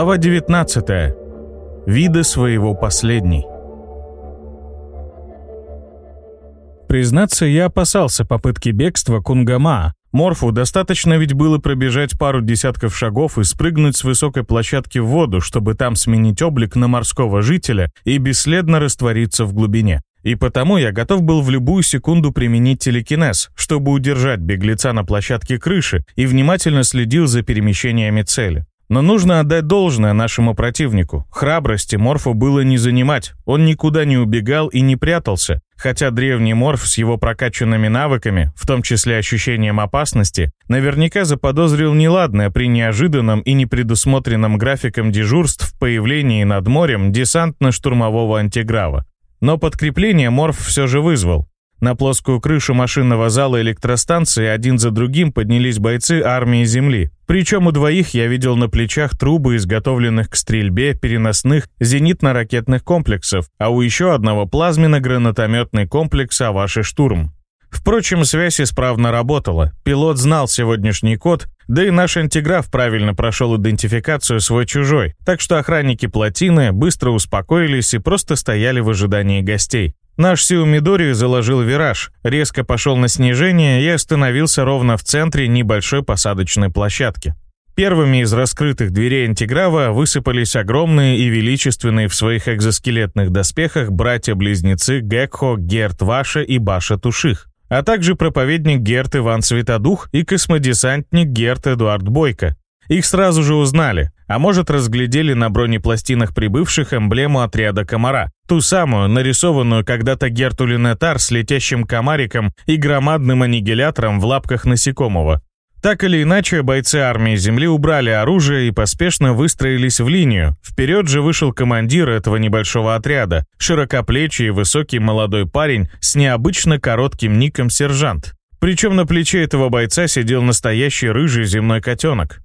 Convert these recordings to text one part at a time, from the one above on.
Глава 19. Виды своего последней. Признаться, я опасался попытки бегства Кунгама. Морфу достаточно ведь было пробежать пару десятков шагов и спрыгнуть с высокой площадки в воду, чтобы там сменить облик на морского жителя и бесследно раствориться в глубине. И потому я готов был в любую секунду применить телекинез, чтобы удержать беглеца на площадке крыши и внимательно следил за перемещениями цели. Но нужно отдать должное нашему противнику. Храбрости Морфу было не занимать, он никуда не убегал и не прятался, хотя древний Морф с его прокачанными навыками, в том числе ощущением опасности, наверняка заподозрил неладное при неожиданном и непредусмотренном графиком дежурств появлении над морем десантно-штурмового антиграва. Но подкрепление Морф все же вызвал. На плоскую крышу машинного зала электростанции один за другим поднялись бойцы армии Земли. Причем у двоих я видел на плечах трубы, изготовленных к стрельбе переносных зенитно-ракетных комплексов, а у еще одного плазменно-гранатометный комплекс «Аваши Штурм». Впрочем, связь исправно работала. Пилот знал сегодняшний код, да и наш антиграф правильно прошел идентификацию свой-чужой, так что охранники плотины быстро успокоились и просто стояли в ожидании гостей. Наш Сиу Мидори заложил вираж, резко пошел на снижение и остановился ровно в центре небольшой посадочной площадки. Первыми из раскрытых дверей антиграва высыпались огромные и величественные в своих экзоскелетных доспехах братья-близнецы Гекхо, Герт Ваша и Баша Туших, а также проповедник Герт Иван Светодух и космодесантник Герт Эдуард Бойко. Их сразу же узнали, а может разглядели на бронепластинах прибывших эмблему отряда комара, ту самую, нарисованную когда-то Герту Тар с летящим комариком и громадным аннигилятором в лапках насекомого. Так или иначе, бойцы армии Земли убрали оружие и поспешно выстроились в линию. Вперед же вышел командир этого небольшого отряда, широкоплечий и высокий молодой парень с необычно коротким ником «Сержант». Причем на плече этого бойца сидел настоящий рыжий земной котенок.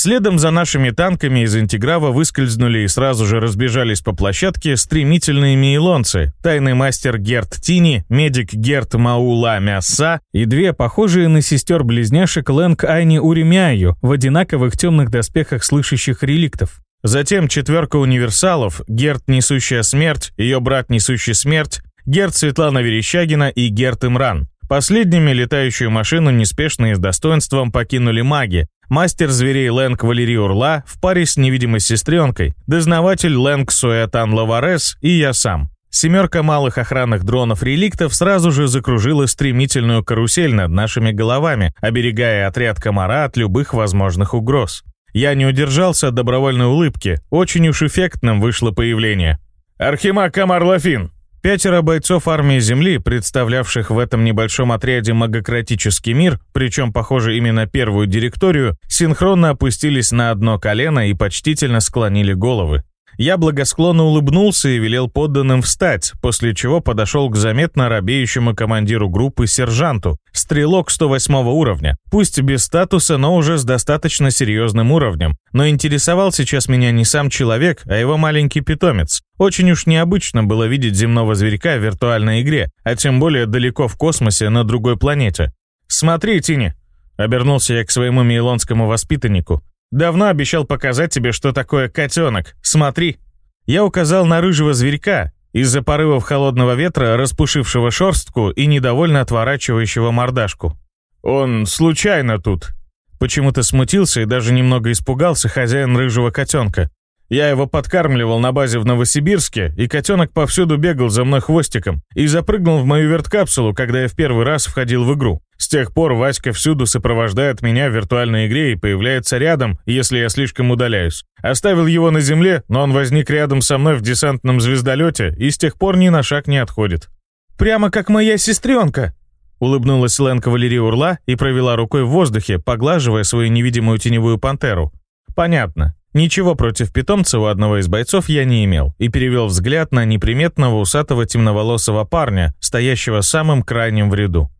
Следом за нашими танками из антиграва выскользнули и сразу же разбежались по площадке стремительные мейлонцы, тайный мастер Герт Тини, медик Герт Маула Мяса и две похожие на сестер-близняшек Лэнг Айни Уремяю в одинаковых темных доспехах слышащих реликтов. Затем четверка универсалов, Герт Несущая Смерть, ее брат Несущий Смерть, Герт Светлана Верещагина и Герт Имран. Последними летающую машину неспешно и с достоинством покинули маги, мастер зверей Лэнг Валерий Урла в паре с невидимой сестренкой, дознаватель Лэнг Суэтан Лаварес и я сам. Семерка малых охранных дронов-реликтов сразу же закружила стремительную карусель над нашими головами, оберегая отряд комара от любых возможных угроз. Я не удержался от добровольной улыбки, очень уж эффектным вышло появление. «Архимаг Камар Лафин!» Пятеро бойцов армии Земли, представлявших в этом небольшом отряде магократический мир, причем, похоже, именно первую директорию, синхронно опустились на одно колено и почтительно склонили головы. Я благосклонно улыбнулся и велел подданным встать, после чего подошел к заметно робеющему командиру группы сержанту, стрелок 108 уровня, пусть без статуса, но уже с достаточно серьезным уровнем. Но интересовал сейчас меня не сам человек, а его маленький питомец. Очень уж необычно было видеть земного зверька в виртуальной игре, а тем более далеко в космосе на другой планете. «Смотри, Тини!» — обернулся я к своему мейлонскому воспитаннику. Давно обещал показать тебе, что такое котенок. Смотри». Я указал на рыжего зверька, из-за порывов холодного ветра, распушившего шерстку и недовольно отворачивающего мордашку. «Он случайно тут». Почему-то смутился и даже немного испугался хозяин рыжего котенка. Я его подкармливал на базе в Новосибирске, и котенок повсюду бегал за мной хвостиком и запрыгнул в мою верткапсулу, когда я в первый раз входил в игру. С тех пор Васька всюду сопровождает меня в виртуальной игре и появляется рядом, если я слишком удаляюсь. Оставил его на земле, но он возник рядом со мной в десантном звездолете и с тех пор ни на шаг не отходит. «Прямо как моя сестренка!» Улыбнулась Ленка Валерия Урла и провела рукой в воздухе, поглаживая свою невидимую теневую пантеру. «Понятно. Ничего против питомца у одного из бойцов я не имел и перевел взгляд на неприметного усатого темноволосого парня, стоящего самым крайним в ряду.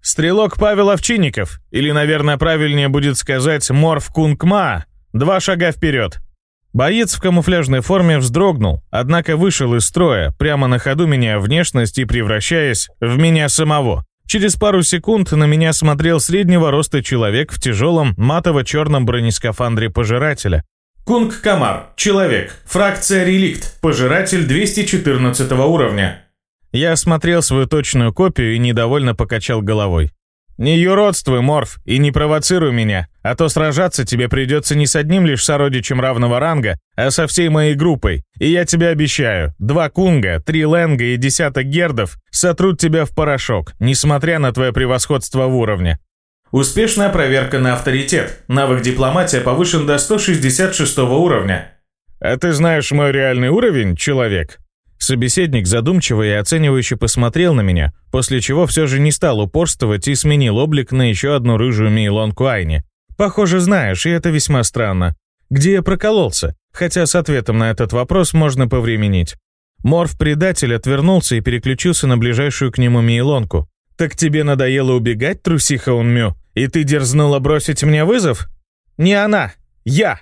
«Стрелок Павел Овчинников, или, наверное, правильнее будет сказать Морф Кунгма, два шага вперед». Боец в камуфляжной форме вздрогнул, однако вышел из строя, прямо на ходу меняя внешность и превращаясь в меня самого. Через пару секунд на меня смотрел среднего роста человек в тяжелом матово-черном бронескафандре пожирателя, Кунг Камар. Человек. Фракция Реликт. Пожиратель 214 уровня. Я осмотрел свою точную копию и недовольно покачал головой. «Не юродствуй, Морф, и не провоцируй меня, а то сражаться тебе придется не с одним лишь сородичем равного ранга, а со всей моей группой. И я тебе обещаю, два кунга, три ленга и десяток гердов сотрут тебя в порошок, несмотря на твое превосходство в уровне». Успешная проверка на авторитет. Навык дипломатия повышен до 166 уровня. «А ты знаешь мой реальный уровень, человек?» Собеседник задумчиво и оценивающе посмотрел на меня, после чего все же не стал упорствовать и сменил облик на еще одну рыжую Мейлонку Айни. «Похоже, знаешь, и это весьма странно. Где я прокололся? Хотя с ответом на этот вопрос можно повременить». Морф-предатель отвернулся и переключился на ближайшую к нему Мейлонку. «Так тебе надоело убегать, трусиха Унмю? И ты дерзнула бросить мне вызов?» «Не она! Я!»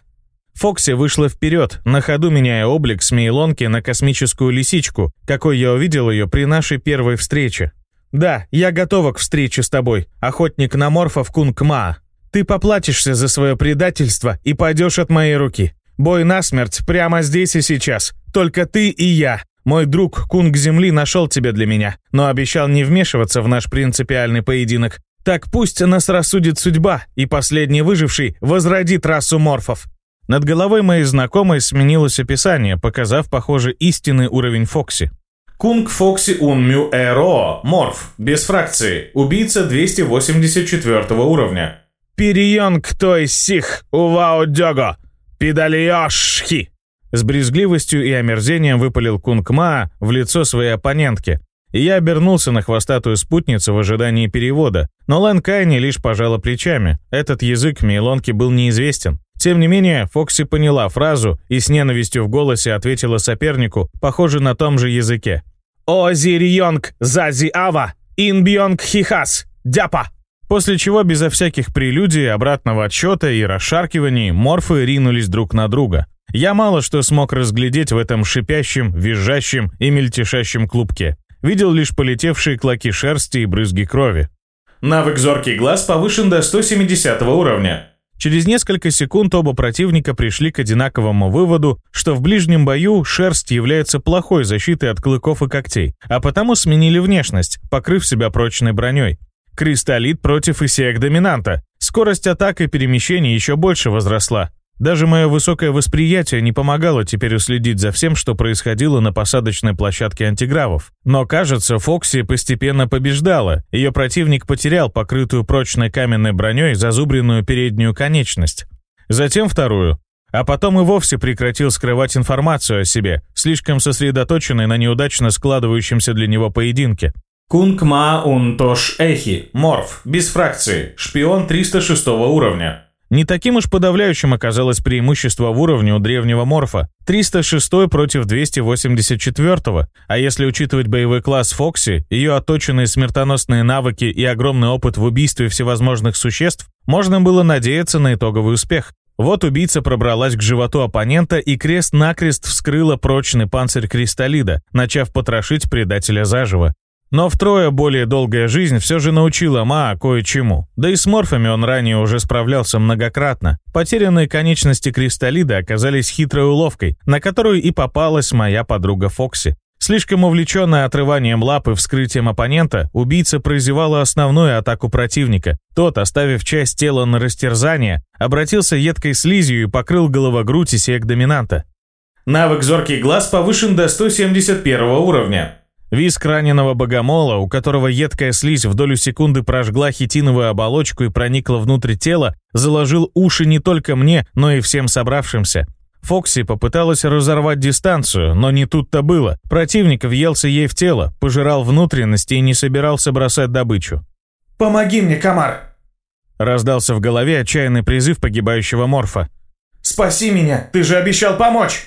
Фокси вышла вперед, на ходу меняя облик с Мейлонки на космическую лисичку, какой я увидел ее при нашей первой встрече. «Да, я готова к встрече с тобой, охотник на морфов Кунг-Ма. Ты поплатишься за свое предательство и пойдешь от моей руки. Бой насмерть прямо здесь и сейчас. Только ты и я. Мой друг Кунг Земли нашел тебя для меня, но обещал не вмешиваться в наш принципиальный поединок. Так пусть нас рассудит судьба, и последний выживший возродит расу морфов. Над головой моей знакомой сменилось описание, показав, похоже, истинный уровень Фокси. Кунг Фокси Унмю Эро, Морф, без фракции, убийца 284 уровня. Перион кто из сих, Увао Дёго, Педалиошхи. С брезгливостью и омерзением выпалил Кунг Ма в лицо своей оппонентки, и я обернулся на хвостатую спутницу в ожидании перевода, но Лэн Кайни лишь пожала плечами. Этот язык Мейлонке был неизвестен. Тем не менее, Фокси поняла фразу и с ненавистью в голосе ответила сопернику, похоже на том же языке. «Озирьонг зази ава, инбьонг хихас, дяпа!» После чего, безо всяких прелюдий, обратного отсчета и расшаркиваний, морфы ринулись друг на друга. Я мало что смог разглядеть в этом шипящем, визжащем и мельтешащем клубке. Видел лишь полетевшие клоки шерсти и брызги крови. Навык «Зоркий глаз» повышен до 170 уровня. Через несколько секунд оба противника пришли к одинаковому выводу, что в ближнем бою шерсть является плохой защитой от клыков и когтей, а потому сменили внешность, покрыв себя прочной броней. Кристаллит против Исеек-доминанта. Скорость атак и перемещений еще больше возросла. Даже мое высокое восприятие не помогало теперь уследить за всем, что происходило на посадочной площадке антигравов. Но, кажется, Фокси постепенно побеждала. Ее противник потерял покрытую прочной каменной броней зазубренную переднюю конечность. Затем вторую. А потом и вовсе прекратил скрывать информацию о себе, слишком сосредоточенный на неудачно складывающемся для него поединке. Кунг Ма Ун Тош Эхи, Морф, без фракции, шпион 306 уровня. Не таким уж подавляющим оказалось преимущество в уровне у древнего морфа. 306 против 284, а если учитывать боевой класс Фокси, ее отточенные смертоносные навыки и огромный опыт в убийстве всевозможных существ, можно было надеяться на итоговый успех. Вот убийца пробралась к животу оппонента и крест-накрест вскрыла прочный панцирь кристаллида, начав потрошить предателя заживо. Но втрое более долгая жизнь все же научила Маа кое-чему. Да и с морфами он ранее уже справлялся многократно. Потерянные конечности кристаллида оказались хитрой уловкой, на которую и попалась моя подруга Фокси. Слишком увлеченная отрыванием лапы вскрытием оппонента, убийца прозевала основную атаку противника. Тот, оставив часть тела на растерзание, обратился едкой слизью и покрыл головогрудь и сек доминанта. Навык «Зоркий глаз» повышен до 171 уровня. Виск раненого богомола, у которого едкая слизь в долю секунды прожгла хитиновую оболочку и проникла внутрь тела, заложил уши не только мне, но и всем собравшимся. Фокси попыталась разорвать дистанцию, но не тут-то было. Противник въелся ей в тело, пожирал внутренности и не собирался бросать добычу. «Помоги мне, комар!» Раздался в голове отчаянный призыв погибающего морфа. «Спаси меня! Ты же обещал помочь!»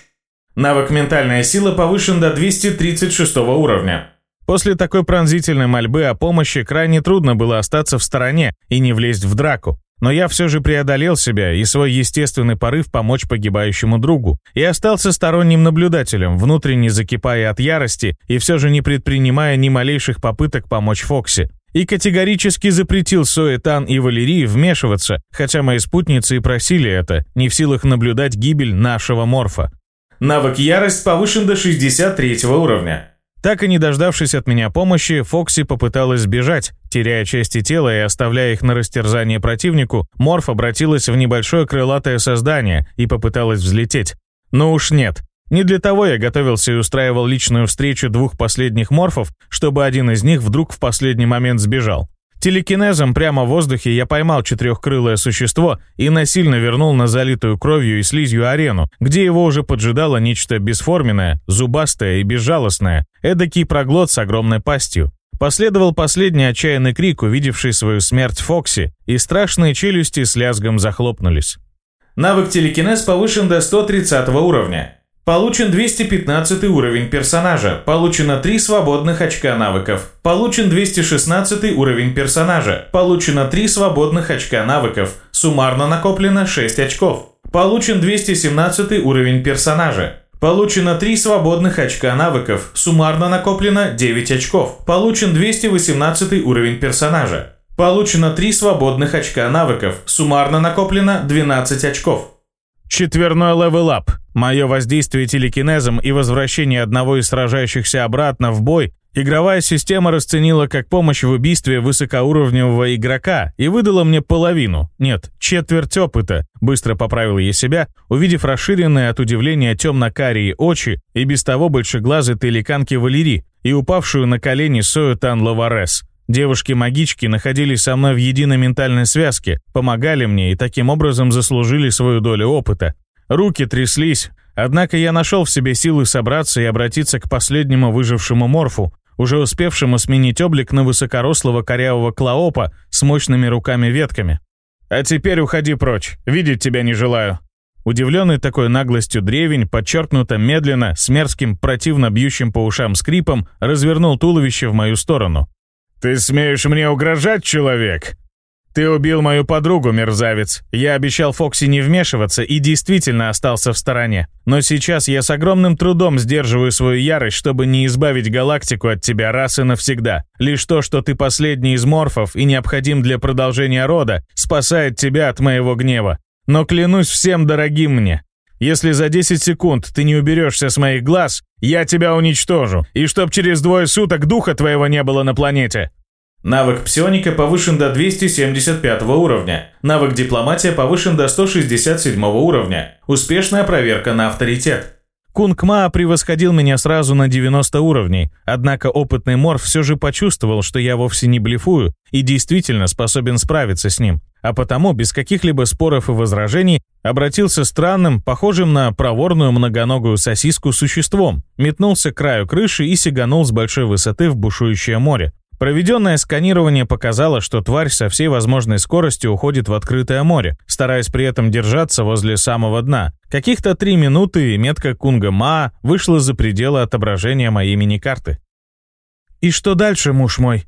Навык «Ментальная сила» повышен до 236 уровня. После такой пронзительной мольбы о помощи крайне трудно было остаться в стороне и не влезть в драку. Но я все же преодолел себя и свой естественный порыв помочь погибающему другу, и остался сторонним наблюдателем, внутренне закипая от ярости и все же не предпринимая ни малейших попыток помочь Фокси. и категорически запретил Соэтан и Валерии вмешиваться, хотя мои спутницы и просили это, не в силах наблюдать гибель нашего морфа. Навык ярость повышен до 63 уровня. Так и не дождавшись от меня помощи, Фокси попыталась сбежать. Теряя части тела и оставляя их на растерзание противнику, Морф обратилась в небольшое крылатое создание и попыталась взлететь. Но уж нет. Не для того я готовился и устраивал личную встречу двух последних морфов, чтобы один из них вдруг в последний момент сбежал. Телекинезом прямо в воздухе я поймал четырехкрылое существо и насильно вернул на залитую кровью и слизью арену, где его уже поджидало нечто бесформенное, зубастое и безжалостное, эдакий проглот с огромной пастью. Последовал последний отчаянный крик, увидевший свою смерть Фокси, и страшные челюсти с лязгом захлопнулись. Навык телекинез повышен до 130 уровня. Получен 215 уровень персонажа. Получено 3 свободных очка навыков. Получен 216 уровень персонажа. Получено 3 свободных очка навыков. Суммарно накоплено 6 очков. Получен 217 уровень персонажа. Получено 3 свободных очка навыков. Суммарно накоплено 9 очков. Получен 218 уровень персонажа. Получено 3 свободных очка навыков. Суммарно накоплено 12 очков. Четверной level up. Мое воздействие телекинезом и возвращение одного из сражающихся обратно в бой игровая система расценила как помощь в убийстве высокоуровневого игрока и выдала мне половину, нет, четверть опыта, быстро поправил я себя, увидев расширенные от удивления темно-карие очи и без того большеглазой теликанки Валери и упавшую на колени Сою Тан Лаварес. Девушки-магички находились со мной в единой ментальной связке, помогали мне и таким образом заслужили свою долю опыта. Руки тряслись, однако я нашел в себе силы собраться и обратиться к последнему выжившему морфу, уже успевшему сменить облик на высокорослого корявого клоопа с мощными руками-ветками. «А теперь уходи прочь, видеть тебя не желаю». Удивленный такой наглостью древень, подчеркнуто медленно, с мерзким, противно бьющим по ушам скрипом, развернул туловище в мою сторону. «Ты смеешь мне угрожать, человек?» «Ты убил мою подругу, мерзавец. Я обещал Фокси не вмешиваться и действительно остался в стороне. Но сейчас я с огромным трудом сдерживаю свою ярость, чтобы не избавить галактику от тебя раз и навсегда. Лишь то, что ты последний из морфов и необходим для продолжения рода, спасает тебя от моего гнева. Но клянусь всем дорогим мне, если за 10 секунд ты не уберешься с моих глаз, я тебя уничтожу, и чтоб через двое суток духа твоего не было на планете». Навык псионика повышен до 275 уровня. Навык дипломатия повышен до 167 уровня. Успешная проверка на авторитет. Кунг Ма превосходил меня сразу на 90 уровней, однако опытный морф все же почувствовал, что я вовсе не блефую и действительно способен справиться с ним а потому без каких-либо споров и возражений обратился странным, похожим на проворную многоногую сосиску существом, метнулся к краю крыши и сиганул с большой высоты в бушующее море. Проведенное сканирование показало, что тварь со всей возможной скоростью уходит в открытое море, стараясь при этом держаться возле самого дна. Каких-то три минуты и метка Кунга Ма вышла за пределы отображения моей мини-карты. «И что дальше, муж мой?»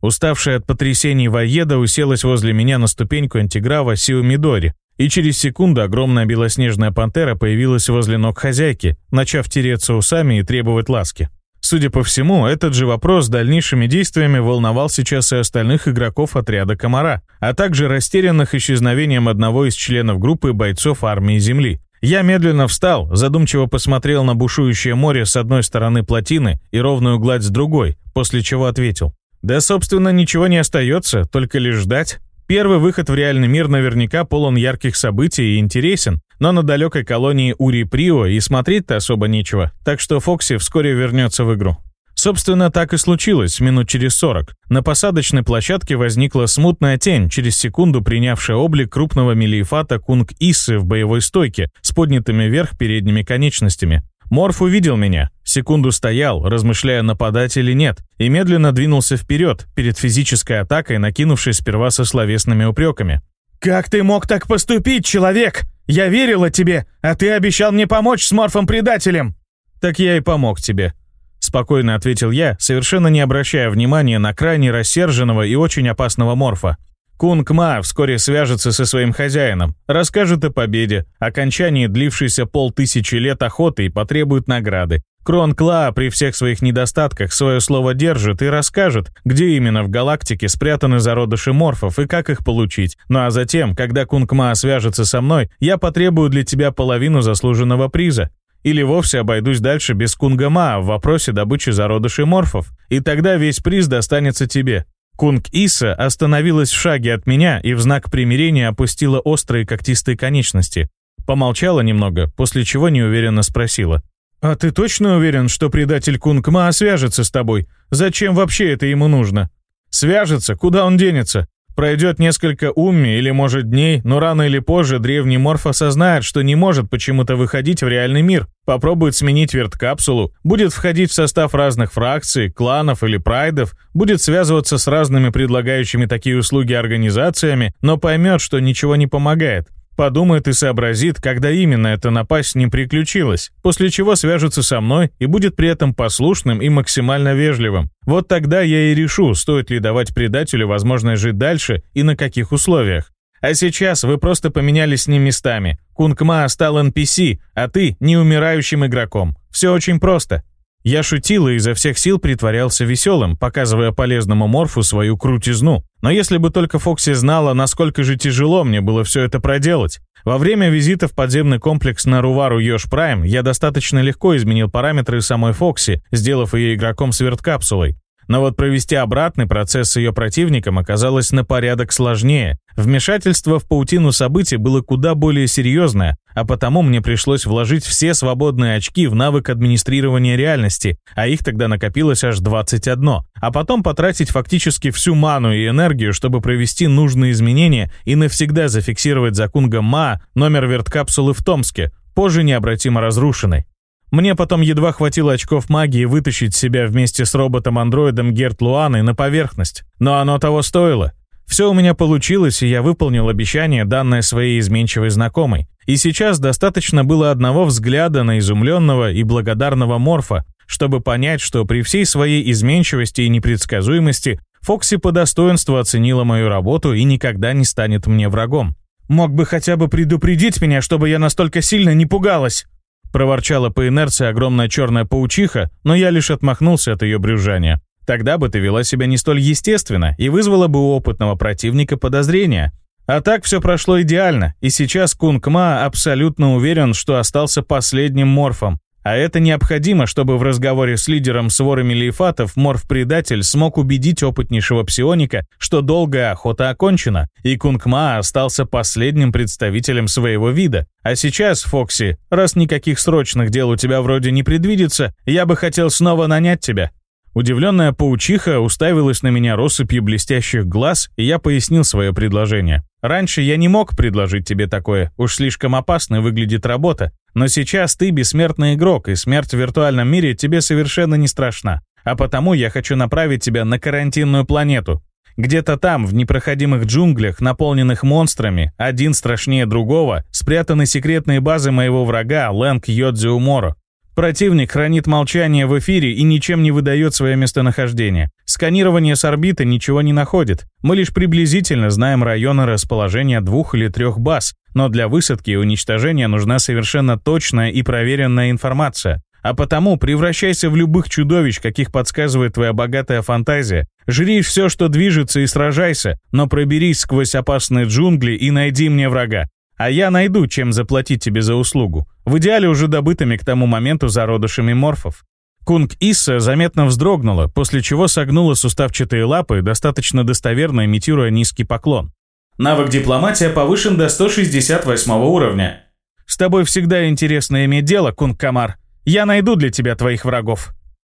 Уставшая от потрясений Ваеда уселась возле меня на ступеньку антиграва Сиумидори, и через секунду огромная белоснежная пантера появилась возле ног хозяйки, начав тереться усами и требовать ласки. Судя по всему, этот же вопрос дальнейшими действиями волновал сейчас и остальных игроков отряда «Комара», а также растерянных исчезновением одного из членов группы бойцов армии Земли. Я медленно встал, задумчиво посмотрел на бушующее море с одной стороны плотины и ровную гладь с другой, после чего ответил. Да, собственно, ничего не остается, только лишь ждать. Первый выход в реальный мир наверняка полон ярких событий и интересен, но на далекой колонии Ури-Прио и смотреть-то особо нечего, так что Фокси вскоре вернется в игру. Собственно, так и случилось, минут через сорок. На посадочной площадке возникла смутная тень, через секунду принявшая облик крупного мелиефата Кунг-Иссы в боевой стойке с поднятыми вверх передними конечностями. Морф увидел меня, секунду стоял, размышляя, нападать или нет, и медленно двинулся вперед, перед физической атакой, накинувшись сперва со словесными упреками. «Как ты мог так поступить, человек? Я верила тебе, а ты обещал мне помочь с Морфом-предателем!» «Так я и помог тебе», — спокойно ответил я, совершенно не обращая внимания на крайне рассерженного и очень опасного Морфа. Кунг Ма вскоре свяжется со своим хозяином, расскажет о победе, окончании длившейся полтысячи лет охоты и потребует награды. Крон Кла при всех своих недостатках свое слово держит и расскажет, где именно в галактике спрятаны зародыши морфов и как их получить. Ну а затем, когда Кунг Ма свяжется со мной, я потребую для тебя половину заслуженного приза. Или вовсе обойдусь дальше без Кунга Ма в вопросе добычи зародышей морфов, и тогда весь приз достанется тебе. Кунг Иса остановилась в шаге от меня и в знак примирения опустила острые когтистые конечности. Помолчала немного, после чего неуверенно спросила. «А ты точно уверен, что предатель Кунг Ма свяжется с тобой? Зачем вообще это ему нужно?» «Свяжется? Куда он денется? Пройдет несколько умми или, может, дней, но рано или позже древний морф осознает, что не может почему-то выходить в реальный мир, попробует сменить верткапсулу, будет входить в состав разных фракций, кланов или прайдов, будет связываться с разными предлагающими такие услуги организациями, но поймет, что ничего не помогает. Подумает и сообразит, когда именно эта напасть не приключилась, после чего свяжется со мной и будет при этом послушным и максимально вежливым. Вот тогда я и решу, стоит ли давать предателю возможность жить дальше и на каких условиях. А сейчас вы просто поменялись с ним местами. Кунгма стал NPC, а ты — неумирающим игроком. Все очень просто. Я шутил и изо всех сил притворялся веселым, показывая полезному морфу свою крутизну. Но если бы только Фокси знала, насколько же тяжело мне было все это проделать. Во время визита в подземный комплекс на Рувару Йош Прайм я достаточно легко изменил параметры самой Фокси, сделав ее игроком с. Но вот провести обратный процесс с ее противником оказалось на порядок сложнее. Вмешательство в паутину событий было куда более серьезное, а потому мне пришлось вложить все свободные очки в навык администрирования реальности, а их тогда накопилось аж 21, а потом потратить фактически всю ману и энергию, чтобы провести нужные изменения и навсегда зафиксировать за Кунгом Ма номер верткапсулы в Томске, позже необратимо разрушенной. Мне потом едва хватило очков магии вытащить себя вместе с роботом-андроидом Герт Луаной на поверхность. Но оно того стоило. Все у меня получилось, и я выполнил обещание, данное своей изменчивой знакомой. И сейчас достаточно было одного взгляда на изумленного и благодарного Морфа, чтобы понять, что при всей своей изменчивости и непредсказуемости Фокси по достоинству оценила мою работу и никогда не станет мне врагом. «Мог бы хотя бы предупредить меня, чтобы я настолько сильно не пугалась!» Проворчала по инерции огромная черная паучиха, но я лишь отмахнулся от ее брюзжания. Тогда бы ты вела себя не столь естественно и вызвала бы у опытного противника подозрения. А так все прошло идеально, и сейчас Кунг Ма абсолютно уверен, что остался последним морфом, а это необходимо, чтобы в разговоре с лидером своры Мелиефатов морф-предатель смог убедить опытнейшего псионика, что долгая охота окончена, и Кунгма остался последним представителем своего вида. А сейчас, Фокси, раз никаких срочных дел у тебя вроде не предвидится, я бы хотел снова нанять тебя. Удивленная паучиха уставилась на меня россыпью блестящих глаз, и я пояснил свое предложение. «Раньше я не мог предложить тебе такое, уж слишком опасной выглядит работа, но сейчас ты бессмертный игрок, и смерть в виртуальном мире тебе совершенно не страшна. А потому я хочу направить тебя на карантинную планету. Где-то там, в непроходимых джунглях, наполненных монстрами, один страшнее другого, спрятаны секретные базы моего врага Лэнг Йодзиу Моро. Противник хранит молчание в эфире и ничем не выдает свое местонахождение. Сканирование с орбиты ничего не находит. Мы лишь приблизительно знаем районы расположения двух или трех баз, но для высадки и уничтожения нужна совершенно точная и проверенная информация. А потому превращайся в любых чудовищ, каких подсказывает твоя богатая фантазия. Жри все, что движется, и сражайся, но проберись сквозь опасные джунгли и найди мне врага. А я найду, чем заплатить тебе за услугу. В идеале уже добытыми к тому моменту зародышами морфов. Кунг Исса заметно вздрогнула, после чего согнула суставчатые лапы, достаточно достоверно имитируя низкий поклон. Навык дипломатия повышен до 168 уровня. «С тобой всегда интересно иметь дело, Кунг Камар. Я найду для тебя твоих врагов».